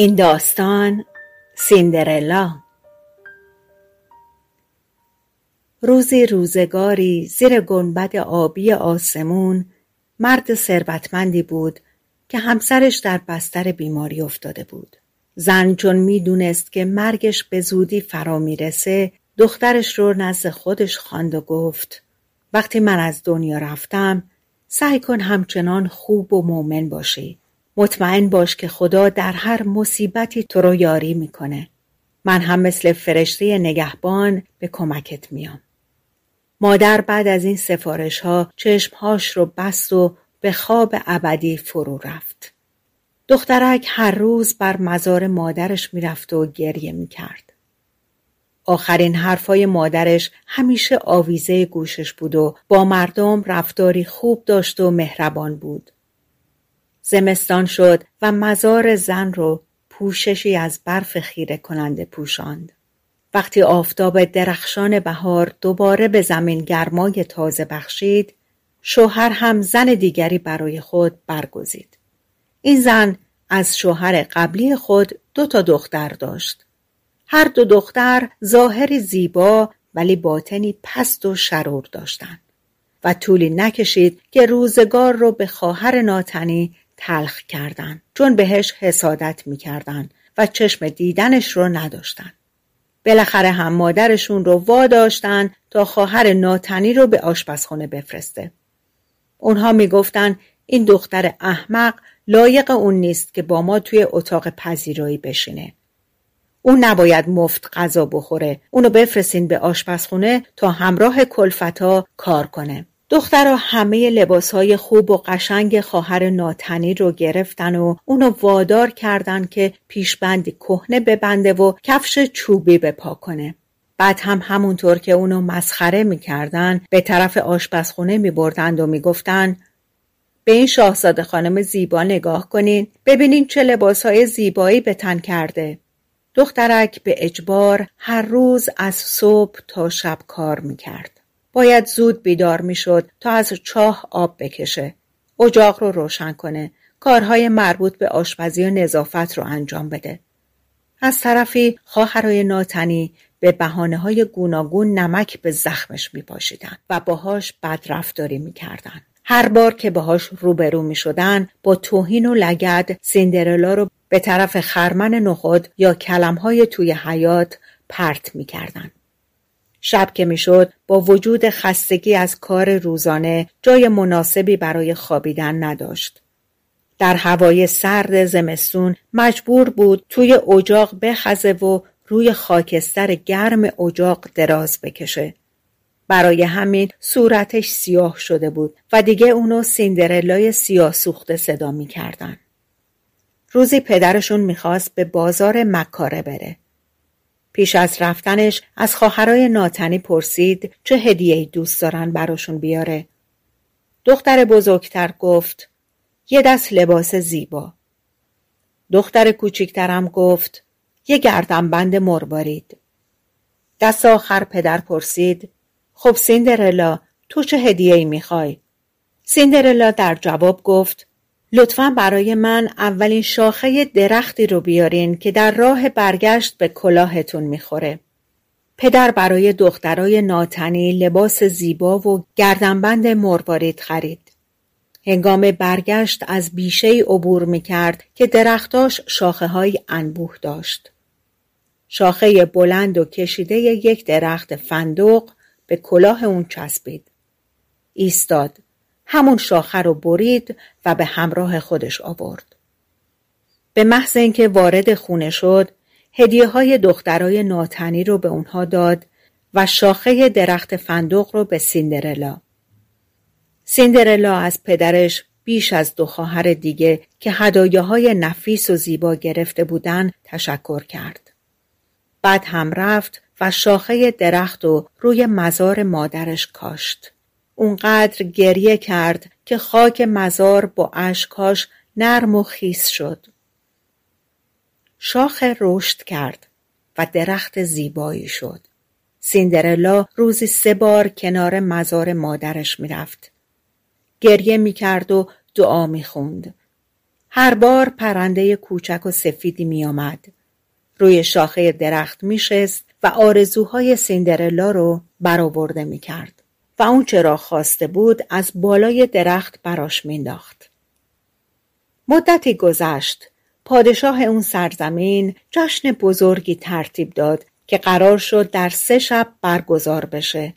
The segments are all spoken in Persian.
این داستان سیندرلا. روزی روزگاری زیر گنبد آبی آسمون مرد ثروتمندی بود که همسرش در بستر بیماری افتاده بود. زن چون می‌دونست که مرگش به زودی فرا می‌رسه دخترش رو نزد خودش خواند و گفت وقتی من از دنیا رفتم سعی کن همچنان خوب و مؤمن باشی. مطمئن باش که خدا در هر مصیبتی تو رو یاری می‌کنه. من هم مثل فرشته نگهبان به کمکت میام. مادر بعد از این سفارش ها چشمهاش رو بست و به خواب ابدی فرو رفت. دخترک هر روز بر مزار مادرش می‌رفت و گریه می‌کرد. آخرین حرفای مادرش همیشه آویزه گوشش بود و با مردم رفتاری خوب داشت و مهربان بود. زمستان شد و مزار زن رو پوششی از برف خیره کننده پوشاند. وقتی آفتاب درخشان بهار دوباره به زمین گرمای تازه بخشید، شوهر هم زن دیگری برای خود برگزید. این زن از شوهر قبلی خود دو تا دختر داشت. هر دو دختر ظاهری زیبا ولی باطنی پست و شرور داشتند و طولی نکشید که روزگار رو به خواهر ناتنی تلخ کردن چون بهش حسادت می‌کردن و چشم دیدنش رو نداشتن. بالاخره هم مادرشون رو واداشتن تا خواهر ناتنی رو به آشپزخونه بفرسته. اونها می‌گفتن این دختر احمق لایق اون نیست که با ما توی اتاق پذیرایی بشینه. اون نباید مفت غذا بخوره. اونو بفرستین به آشپزخونه تا همراه کلفتا کار کنه. دخترها همه لباسهای خوب و قشنگ خواهر ناتنی رو گرفتن و اونو وادار کردن که پیشبندی کهنه ببنده و کفش چوبی بپا کنه. بعد هم همونطور که اونو مسخره می‌کردن به طرف آشپزخونه میبردند و می‌گفتن به این شاهزاده خانم زیبا نگاه کنین ببینین چه لباسهای زیبایی به تن کرده. دخترک به اجبار هر روز از صبح تا شب کار می‌کرد. باید زود بیدار می‌شد تا از چاه آب بکشه. اجاق رو روشن کنه. کارهای مربوط به آشپزی و نظافت رو انجام بده. از طرفی خواهرای ناتنی به بحانه های گوناگون نمک به زخمش می پاشیدن و باهاش بدرفتاری می کردن. هر بار که باهاش روبرو می شدن با توهین و لگد سیندرلا رو به طرف خرمن نخود یا کلمهای توی حیات پرت می کردن. شب که می‌شد با وجود خستگی از کار روزانه جای مناسبی برای خوابیدن نداشت. در هوای سرد زمستون مجبور بود توی اجاق بخزه و روی خاکستر گرم اجاق دراز بکشه. برای همین صورتش سیاه شده بود و دیگه اونو سیندرلای سیاه سوخته صدا می‌کردن. روزی پدرشون می‌خواست به بازار مکاره بره. پیش از رفتنش از خواهرای ناتنی پرسید چه هدیه دوست دارن براشون بیاره. دختر بزرگتر گفت یه دست لباس زیبا. دختر کوچیکترم گفت یه گردنبند مروارید. دست آخر پدر پرسید خب سیندرلا تو چه هدیه ای می‌خوای؟ سیندرلا در جواب گفت لطفا برای من اولین شاخه درختی رو بیارین که در راه برگشت به کلاهتون می‌خوره. پدر برای دخترای ناتنی لباس زیبا و گردنبند مروارید خرید. هنگام برگشت از بیشه عبور می‌کرد که درختاش شاخه های انبوه داشت. شاخه بلند و کشیده یک درخت فندق به کلاه اون چسبید. ایستاد. همون شاخه رو برید و به همراه خودش آورد. به محض اینکه وارد خونه شد، هدیه های دخترای ناتنی رو به اونها داد و شاخه درخت فندق رو به سیندرلا. سیندرلا از پدرش بیش از دو خواهر دیگه که هدایاهای نفیس و زیبا گرفته بودن تشکر کرد. بعد هم رفت و شاخه درخت و روی مزار مادرش کاشت. اونقدر گریه کرد که خاک مزار با اشکاش نرم و خیس شد. شاخه رشد کرد و درخت زیبایی شد. سیندرلا روزی سه بار کنار مزار مادرش می‌رفت. گریه می‌کرد و دعا می‌خوند. هر بار پرنده کوچک و سفیدی میآمد. روی شاخه درخت میشست و آرزوهای سیندرلا رو برآورده می‌کرد و اون چرا خواسته بود از بالای درخت براش مینداخت. مدتی گذشت. پادشاه اون سرزمین جشن بزرگی ترتیب داد که قرار شد در سه شب برگزار بشه.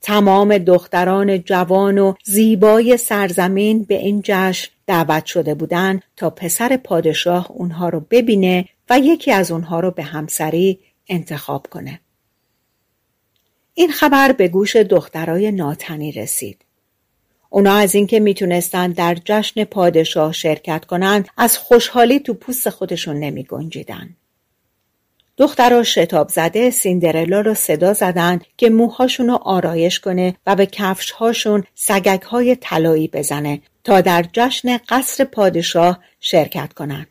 تمام دختران جوان و زیبای سرزمین به این جشن دعوت شده بودند تا پسر پادشاه اونها رو ببینه و یکی از اونها رو به همسری انتخاب کنه. این خبر به گوش دخترای ناتنی رسید. اونا از اینکه می‌تونستند در جشن پادشاه شرکت کنند از خوشحالی تو پوست خودشون نمی گنجیدن. دخترها شتاب زده سیندرلا رو صدا زدن که موهاشون رو آرایش کنه و به کفشهاشون سگک های طلایی بزنه تا در جشن قصر پادشاه شرکت کنند.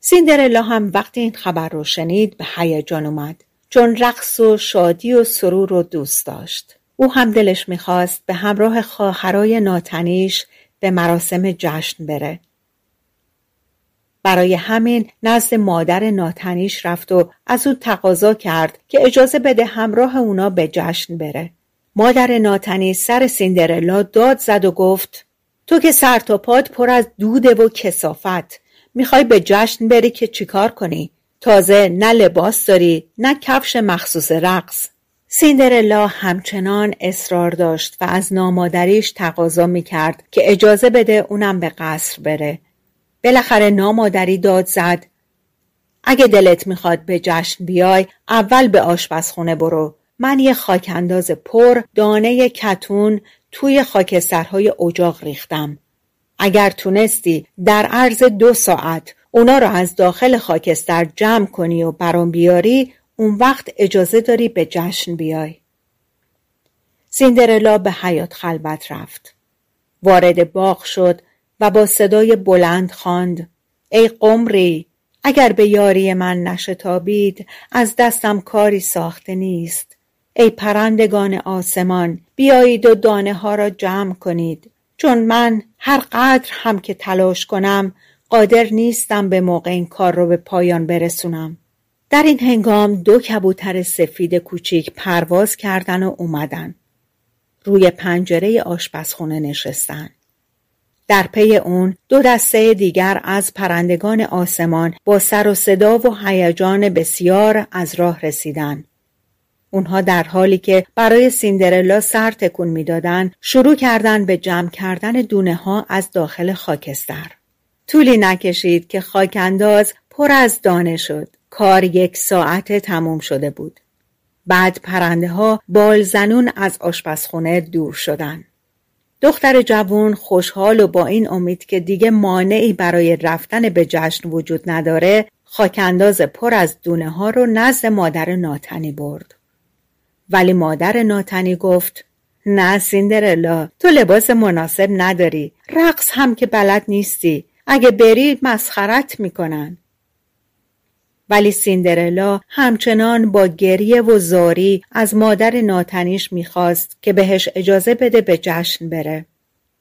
سیندرلا هم وقتی این خبر رو شنید به هیجان اومد چون رقص و شادی و سرور رو دوست داشت. او هم دلش می‌خواست به همراه خواهرای ناتنیش به مراسم جشن بره. برای همین نزد مادر ناتنیش رفت و از او تقاضا کرد که اجازه بده همراه اونا به جشن بره. مادر ناتنی سر سیندرلا داد زد و گفت تو که سر تا پاد پر از دوده و کسافت می‌خوای به جشن بری که چیکار کنی؟ تازه نه لباس داری نه کفش مخصوص رقص. سیندرلا همچنان اصرار داشت و از نامادریش تقاضا می‌کرد که اجازه بده اونم به قصر بره. بالاخره نامادری داد زد. اگه دلت می‌خواد به جشن بیای اول به آشپزخونه برو. من یه خاکانداز پر دانه کتون توی خاکسترهای اجاق ریختم. اگر تونستی در عرض دو ساعت اونا رو از داخل خاکستر جمع کنی و برام بیاری اون وقت اجازه داری به جشن بیای. سیندرلا به حیات خلبت رفت. وارد باغ شد و با صدای بلند خواند. ای قمری اگر به یاری من نشتابید از دستم کاری ساخته نیست. ای پرندگان آسمان بیایید و دانه ها را جمع کنید. چون من هر قدر هم که تلاش کنم قادر نیستم به موقع این کار رو به پایان برسونم در این هنگام دو کبوتر سفید کوچیک پرواز کردن و اومدن روی پنجره آشپزخونه نشستن در پی اون دو دسته دیگر از پرندگان آسمان با سر و صدا و هیجان بسیار از راه رسیدن. اونها در حالی که برای سیندرلا سر تکون می‌دادند شروع کردند به جمع کردن دونه ها از داخل خاکستر. طولی نکشید که خاکانداز پر از دانه شد. کار یک ساعت تموم شده بود. بعد پرنده ها بال زنون از آشپزخونه دور شدند. دختر جوون خوشحال و با این امید که دیگه مانعی برای رفتن به جشن وجود نداره خاکانداز پر از دونه ها رو نزد مادر ناتنی برد. ولی مادر ناتنی گفت نه سیندرلا تو لباس مناسب نداری رقص هم که بلد نیستی اگه بری مسخرت می‌کنن ولی سیندرلا همچنان با گریه و زاری از مادر ناتنیش می‌خواست که بهش اجازه بده به جشن بره.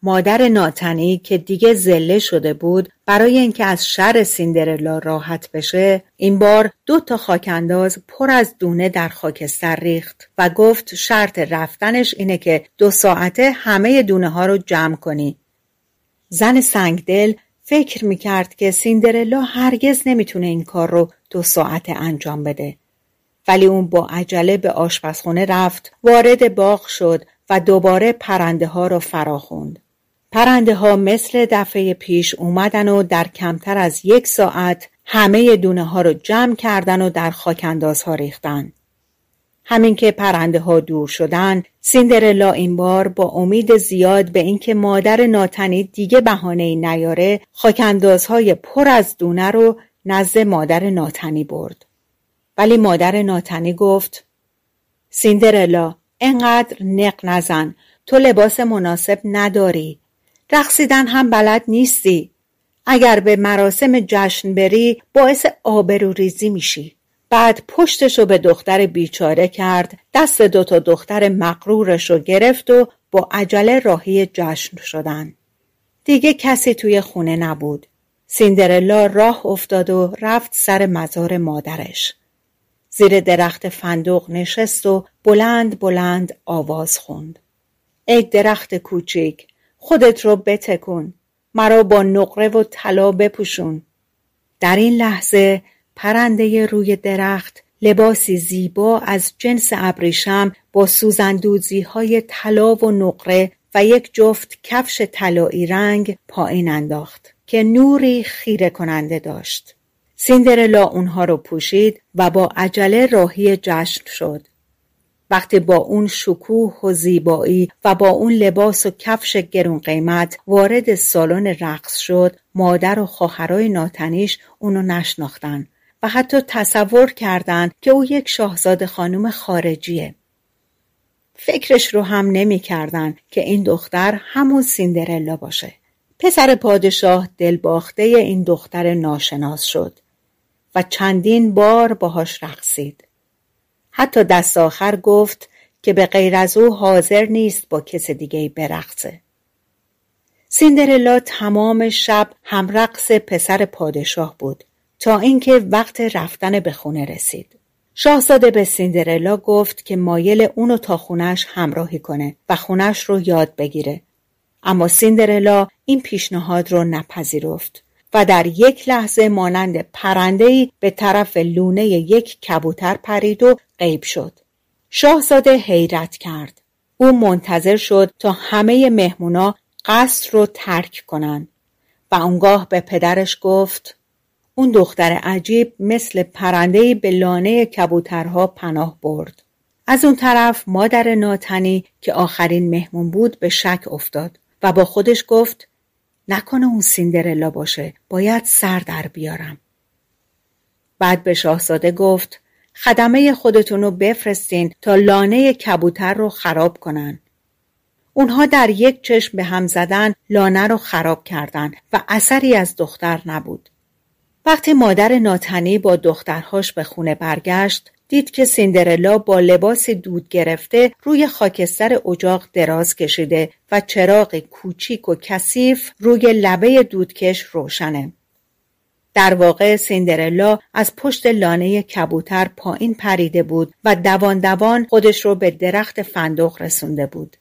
مادر ناتنی که دیگه زله شده بود برای اینکه از شر سیندرلا راحت بشه این بار دو تا خاکانداز پر از دونه در خاکستر ریخت و گفت شرط رفتنش اینه که دو ساعته همه دونه ها رو جمع کنی. زن سنگدل فکر می‌کرد که سیندرلا هرگز نمی‌تونه این کار رو دو ساعته انجام بده. ولی اون با عجله به آشپزخونه رفت وارد باغ شد و دوباره پرنده ها را فراخوند. پرنده ها مثل دفعه پیش اومدن و در کمتر از یک ساعت همه دونه ها رو جمع کردن و در خاکنداز ها ریختن. همین که پرنده ها دور شدن سیندرلا این بار با امید زیاد به اینکه مادر ناتنی دیگه بهانه نیاره خاکندازهای پر از دونه رو نزد مادر ناتنی برد. ولی مادر ناتنی گفت سیندرلا انقدر نق نزن تو لباس مناسب نداری. رقصیدن هم بلد نیستی. اگر به مراسم جشن بری باعث آبروریزی میشی. بعد پشتشو به دختر بیچاره کرد دست دوتا دختر مقرورش رو گرفت و با عجله راهی جشن شدن. دیگه کسی توی خونه نبود. سیندرلا راه افتاد و رفت سر مزار مادرش. زیر درخت فندق نشست و بلند بلند آواز خوند. ای درخت کوچیک خودت رو بتکن مرا با نقره و طلا بپوشون. در این لحظه پرنده روی درخت لباسی زیبا از جنس ابریشم با سوزندوزی های طلا و نقره و یک جفت کفش طلایی رنگ پایین انداخت که نوری خیره کننده داشت. سیندرلا اونها رو پوشید و با عجله راهی جشن شد. وقتی با اون شکوه و زیبایی و با اون لباس و کفش گرون قیمت وارد سالن رقص شد مادر و خواهرای ناتنیش اونو نشناختن و حتی تصور کردند که او یک شاهزاده خانم خارجیه. فکرش رو هم نمی کردن که این دختر همون سیندرلا باشه. پسر پادشاه دلباخته این دختر ناشناس شد و چندین بار باهاش رقصید. حتی دست آخر گفت که به غیر از او حاضر نیست با کس دیگه برقصه. سیندرلا تمام شب هم رقص پسر پادشاه بود تا اینکه وقت رفتن به خونه رسید. شاهزاده به سیندرلا گفت که مایل اونو تا خونش همراهی کنه و خونش رو یاد بگیره. اما سیندرلا این پیشنهاد رو نپذیرفت و در یک لحظه مانند پرندهی به طرف لونه یک کبوتر پرید و غیب شد. شاهزاده حیرت کرد. او منتظر شد تا همه مهمونا قصر رو ترک کنند و اونگاه به پدرش گفت اون دختر عجیب مثل پرندهی به لانه کبوترها پناه برد. از اون طرف مادر ناتنی که آخرین مهمون بود به شک افتاد و با خودش گفت نکنه اون سیندرلا باشه باید سر در بیارم. بعد به شاهزاده گفت خدمه خودتون رو بفرستین تا لانه کبوتر رو خراب کنن. اونها در یک چشم به هم زدن لانه رو خراب کردن و اثری از دختر نبود. وقتی مادر ناتنی با دخترهاش به خونه برگشت دید که سیندرلا با لباس دود گرفته روی خاکستر اجاق دراز کشیده و چراغ کوچیک و کثیف روی لبه دودکش روشنه. در واقع سیندرلا از پشت لانه کبوتر پایین پریده بود و دوان دوان خودش رو به درخت فندق رسونده بود.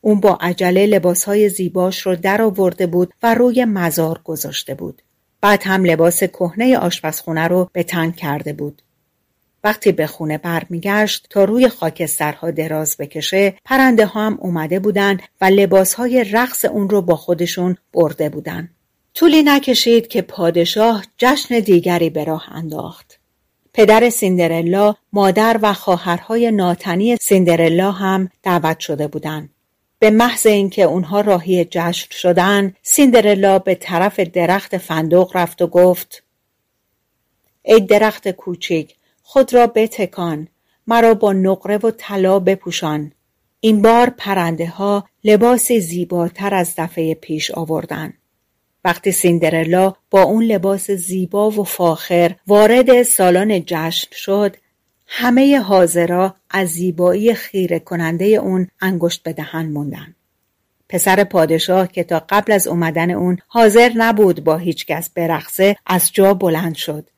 اون با عجله لباسهای زیباش رو در آورده بود و روی مزار گذاشته بود. بعد هم لباس کهنه آشپزخونه رو به تن کرده بود. وقتی به خونه برمیگشت تا روی خاکسترها دراز بکشه پرنده ها هم اومده بودن و لباسهای رقص اون رو با خودشون برده بودن. طولی نکشید که پادشاه جشن دیگری به راه انداخت. پدر سیندرلا، مادر و خواهرهای ناتنی سیندرلا هم دعوت شده بودند. به محض اینکه اونها راهی جشن شدن سیندرلا به طرف درخت فندق رفت و گفت ای درخت کوچیک خود را بتکان مرا با نقره و طلا بپوشان. این بار پرنده ها لباسی زیباتر از دفعه پیش آوردن. وقتی سیندرلا با اون لباس زیبا و فاخر وارد سالن جشن شد همه حاضرا از زیبایی خیره کننده اون انگشت به دهن موندن. پسر پادشاه که تا قبل از اومدن اون حاضر نبود با هیچکس برقصه از جا بلند شد.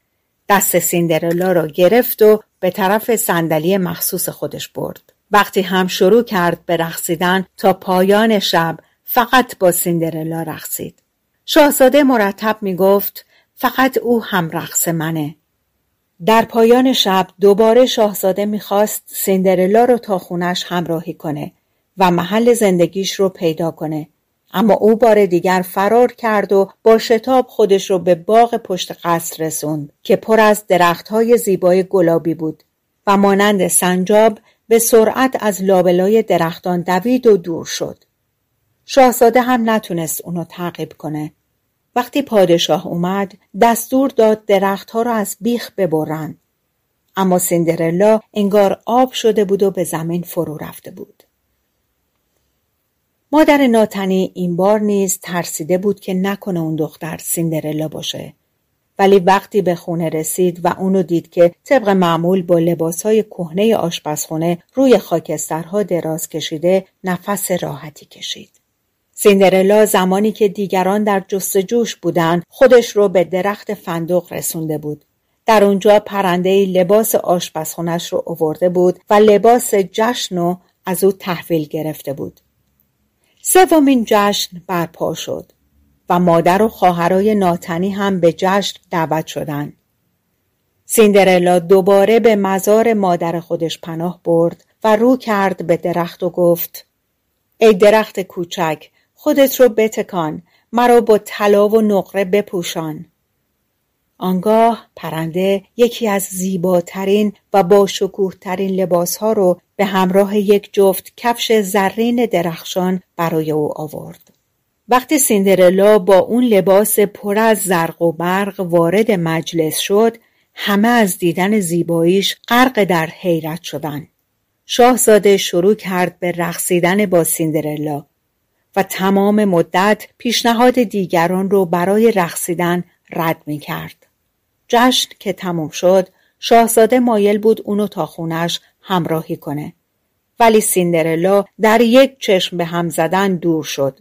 دست سیندرلا را گرفت و به طرف صندلی مخصوص خودش برد. وقتی هم شروع کرد به رقصیدن تا پایان شب فقط با سیندرلا رقصید. شاهزاده مرتب می گفت فقط او هم رقص منه. در پایان شب دوباره شاهزاده می‌خواست سیندرلا رو تا خونش همراهی کنه و محل زندگیش رو پیدا کنه اما او بار دیگر فرار کرد و با شتاب خودش رو به باغ پشت قصر رسوند که پر از درختهای زیبای گلابی بود و مانند سنجاب به سرعت از لابلای درختان دوید و دور شد. شاهزاده هم نتونست اونو تعقیب کنه. وقتی پادشاه اومد دستور داد درختها را از بیخ ببرن. اما سیندرلا انگار آب شده بود و به زمین فرو رفته بود. مادر ناتنی این بار نیز ترسیده بود که نکنه اون دختر سیندرلا باشه ولی وقتی به خونه رسید و اونو دید که طبق معمول با لباسهای کهنه آشپزخونه روی خاکسترها دراز کشیده نفس راحتی کشید. سیندرلا زمانی که دیگران در جستجوش بودند خودش رو به درخت فندق رسونده بود. در اونجا پرنده لباس آشپزخونش رو اوورده بود و لباس جشن رو از او تحویل گرفته بود. سومین جشن برپا شد و مادر و خواهرای ناتنی هم به جشن دعوت شدند. سیندرلا دوباره به مزار مادر خودش پناه برد و رو کرد به درخت و گفت ای درخت کوچک خودت رو بتکان مرا با طلا و نقره بپوشان آنگاه پرنده یکی از زیباترین و با ترین لباسها رو به همراه یک جفت کفش زرین درخشان برای او آورد. وقتی سیندرلا با اون لباس پر از زرق و برق وارد مجلس شد همه از دیدن زیباییش غرق در حیرت شدن. شاهزاده شروع کرد به رقصیدن با سیندرلا و تمام مدت پیشنهاد دیگران رو برای رقصیدن رد می کرد. جشن که تموم شد شاهزاده مایل بود اونو تا خونش همراهی کنه. ولی سیندرلا در یک چشم به هم زدن دور شد.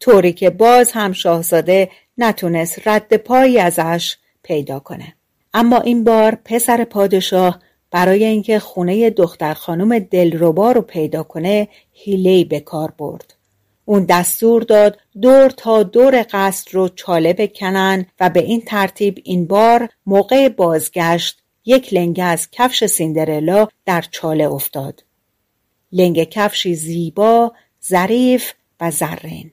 طوری که باز هم شاهزاده نتونست رد پایی ازش پیدا کنه. اما این بار پسر پادشاه برای اینکه خونه دختر خانم دلربا رو پیدا کنه هیلی به کار برد. اون دستور داد دور تا دور قصر رو چاله بکنن و به این ترتیب این بار موقع بازگشت یک لنگه از کفش سیندرلا در چاله افتاد. لنگ کفشی زیبا، ظریف و زرین.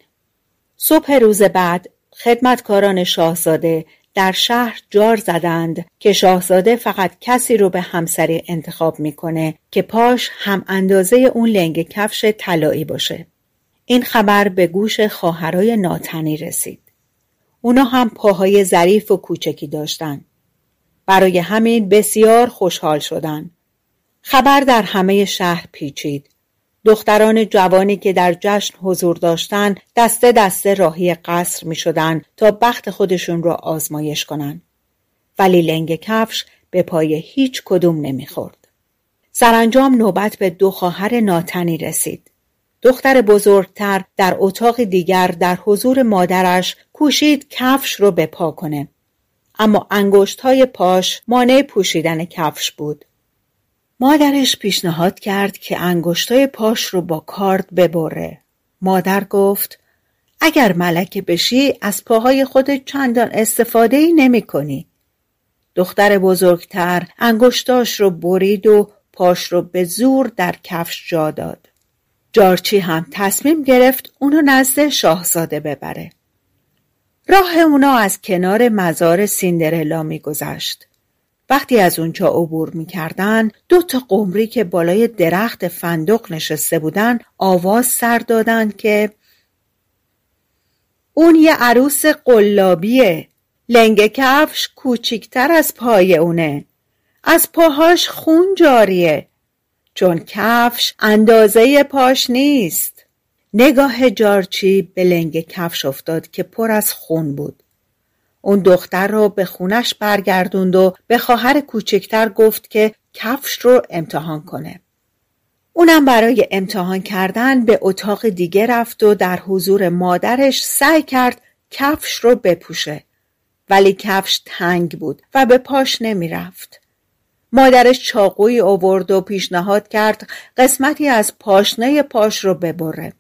صبح روز بعد خدمتکاران شاهزاده در شهر جار زدند که شاهزاده فقط کسی رو به همسری انتخاب می‌کنه که پاش هم اندازه اون لنگ کفش طلایی باشه. این خبر به گوش خواهرای ناتنی رسید. اونا هم پاهای ظریف و کوچکی داشتن. برای همین بسیار خوشحال شدن. خبر در همه شهر پیچید. دختران جوانی که در جشن حضور داشتند دسته دسته راهی قصر می شدن تا بخت خودشون را آزمایش کنند. ولی لنگ کفش به پای هیچ کدوم نمی‌خورد. سرانجام نوبت به دو خواهر ناتنی رسید. دختر بزرگتر در اتاق دیگر در حضور مادرش کوشید کفش رو به پا کنه. اما انگشت های پاش مانع پوشیدن کفش بود. مادرش پیشنهاد کرد که انگشتای پاش رو با کارد ببره. مادر گفت اگر ملکه بشی از پاهای خود چندان استفاده ای نمی کنی. دختر بزرگتر انگشتاش رو برید و پاش رو به زور در کفش جا داد. جارچی هم تصمیم گرفت اونو نزد شاهزاده ببره. راه اونا از کنار مزار سیندرلا میگذشت. وقتی از اونجا عبور می‌کردن دو تا قمری که بالای درخت فندق نشسته بودن آواز سر دادن که اون یه عروس قلابیه لنگ کفش کوچیکتر از پای اونه از پاهاش خون جاریه چون کفش اندازه پاش نیست نگاه جارچی به لنگ کفش افتاد که پر از خون بود اون دختر رو به خونش برگردوند و به خواهر کوچکتر گفت که کفش رو امتحان کنه. اونم برای امتحان کردن به اتاق دیگه رفت و در حضور مادرش سعی کرد کفش رو بپوشه. ولی کفش تنگ بود و به پاش نمی رفت. مادرش چاقوی آورد و پیشنهاد کرد قسمتی از پاشنه پاش رو ببره.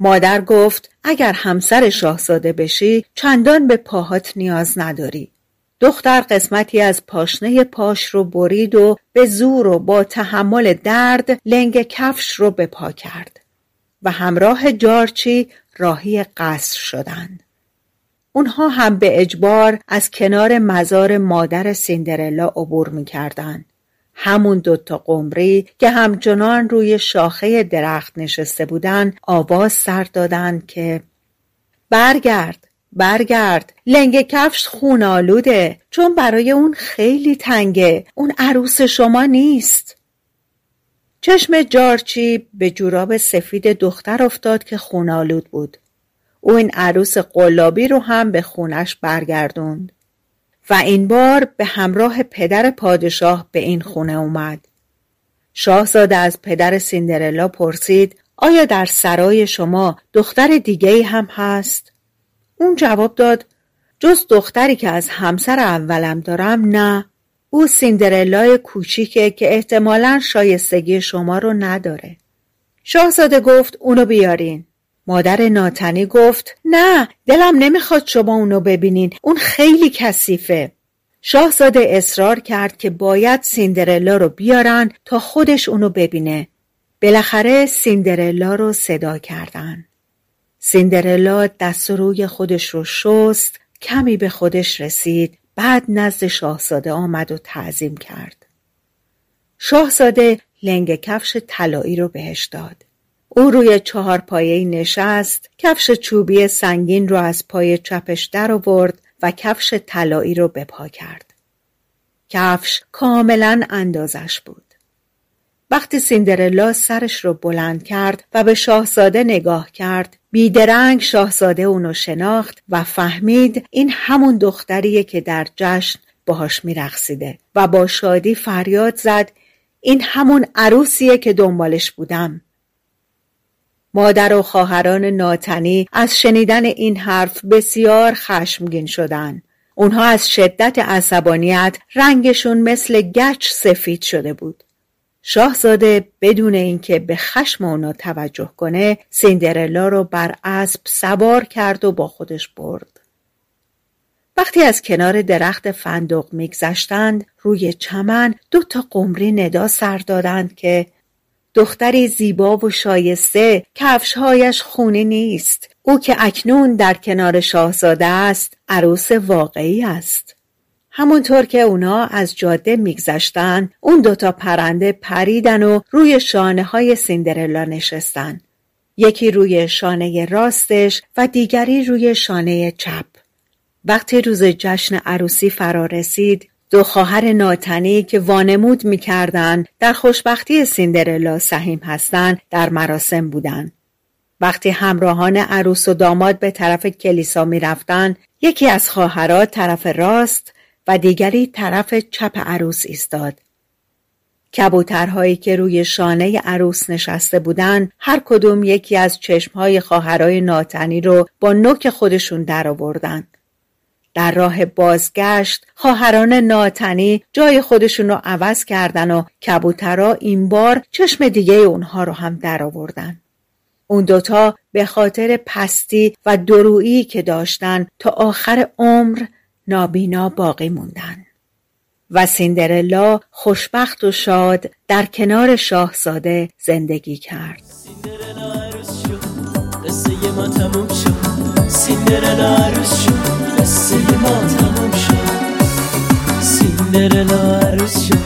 مادر گفت اگر همسر شاهزاده بشی چندان به پاهات نیاز نداری. دختر قسمتی از پاشنه پاش رو برید و به زور و با تحمل درد لنگ کفش رو به پا کرد و همراه جارچی راهی قصر شدند. اونها هم به اجبار از کنار مزار مادر سیندرلا عبور می کردن. همون دوتا قمری که همچنان روی شاخه درخت نشسته بودن آواز سر دادن که برگرد برگرد. لنگ کفش خون آلوده چون برای اون خیلی تنگه. اون عروس شما نیست. چشم جارچی به جوراب سفید دختر افتاد که خون آلود بود. او این عروس قلابی رو هم به خونش برگردوند و این بار به همراه پدر پادشاه به این خونه اومد. شاهزاده از پدر سیندرلا پرسید آیا در سرای شما دختر دیگه هم هست؟ اون جواب داد جز دختری که از همسر اولم دارم نه او سیندرلای کوچیکه که احتمالا شایستگی شما رو نداره. شاهزاده گفت اونو بیارین. مادر ناتنی گفت نه دلم نمی‌خواد شما اونو ببینین. اون خیلی کثیفه. شاهزاده اصرار کرد که باید سیندرلا رو بیارن تا خودش اونو ببینه. بالاخره سیندرلا رو صدا کردن. سیندرلا دست روی خودش رو شست کمی به خودش رسید بعد نزد شاهزاده آمد و تعظیم کرد. شاهزاده لنگ کفش طلایی رو بهش داد. او روی چهار پایه نشست کفش چوبی سنگین رو از پای چپش در آورد و کفش طلایی رو به پا کرد. کفش کاملا اندازش بود. وقتی سیندرلا سرش رو بلند کرد و به شاهزاده نگاه کرد بیدرنگ شاهزاده اونو شناخت و فهمید این همون دختریه که در جشن باهاش میرقصیده و با شادی فریاد زد این همون عروسیه که دنبالش بودم مادر و خواهران ناتنی از شنیدن این حرف بسیار خشمگین شدند. اونها از شدت عصبانیت رنگشون مثل گچ سفید شده بود. شاهزاده بدون اینکه به خشم اونا توجه کنه سیندرلا رو بر اسب سوار کرد و با خودش برد. وقتی از کنار درخت فندق میگذشتند روی چمن دو تا قمری ندا سر دادند که دختری زیبا و شایسته کفشهایش خونه نیست. او که اکنون در کنار شاهزاده است عروس واقعی است. همونطور که اونا از جاده میگذشتن اون دوتا پرنده پریدن و روی شانه های سیندرلا نشستن. یکی روی شانه راستش و دیگری روی شانه چپ. وقتی روز جشن عروسی فرا رسید دو خواهر ناتنی که وانمود می‌کردند در خوشبختی سیندرلا سهیم هستند در مراسم بودند. وقتی همراهان عروس و داماد به طرف کلیسا می‌رفتند یکی از خواهرات طرف راست و دیگری طرف چپ عروس ایستاد. کبوترهایی که روی شانه عروس نشسته بودند هر کدوم یکی از چشمهای خواهرای ناتنی رو با نوک خودشون درآوردند. در راه بازگشت خواهران ناتنی جای خودشون رو عوض کردن و کبوترا این بار چشم دیگه اونها رو هم درآوردن. اون دوتا به خاطر پستی و درویی که داشتن تا آخر عمر نابینا باقی موندن. و سیندرلا خوشبخت و شاد در کنار شاهزاده زندگی کرد. قصه ما تموم شد سیندرلا عروس شد selim atamam şu an. Cinderella erişim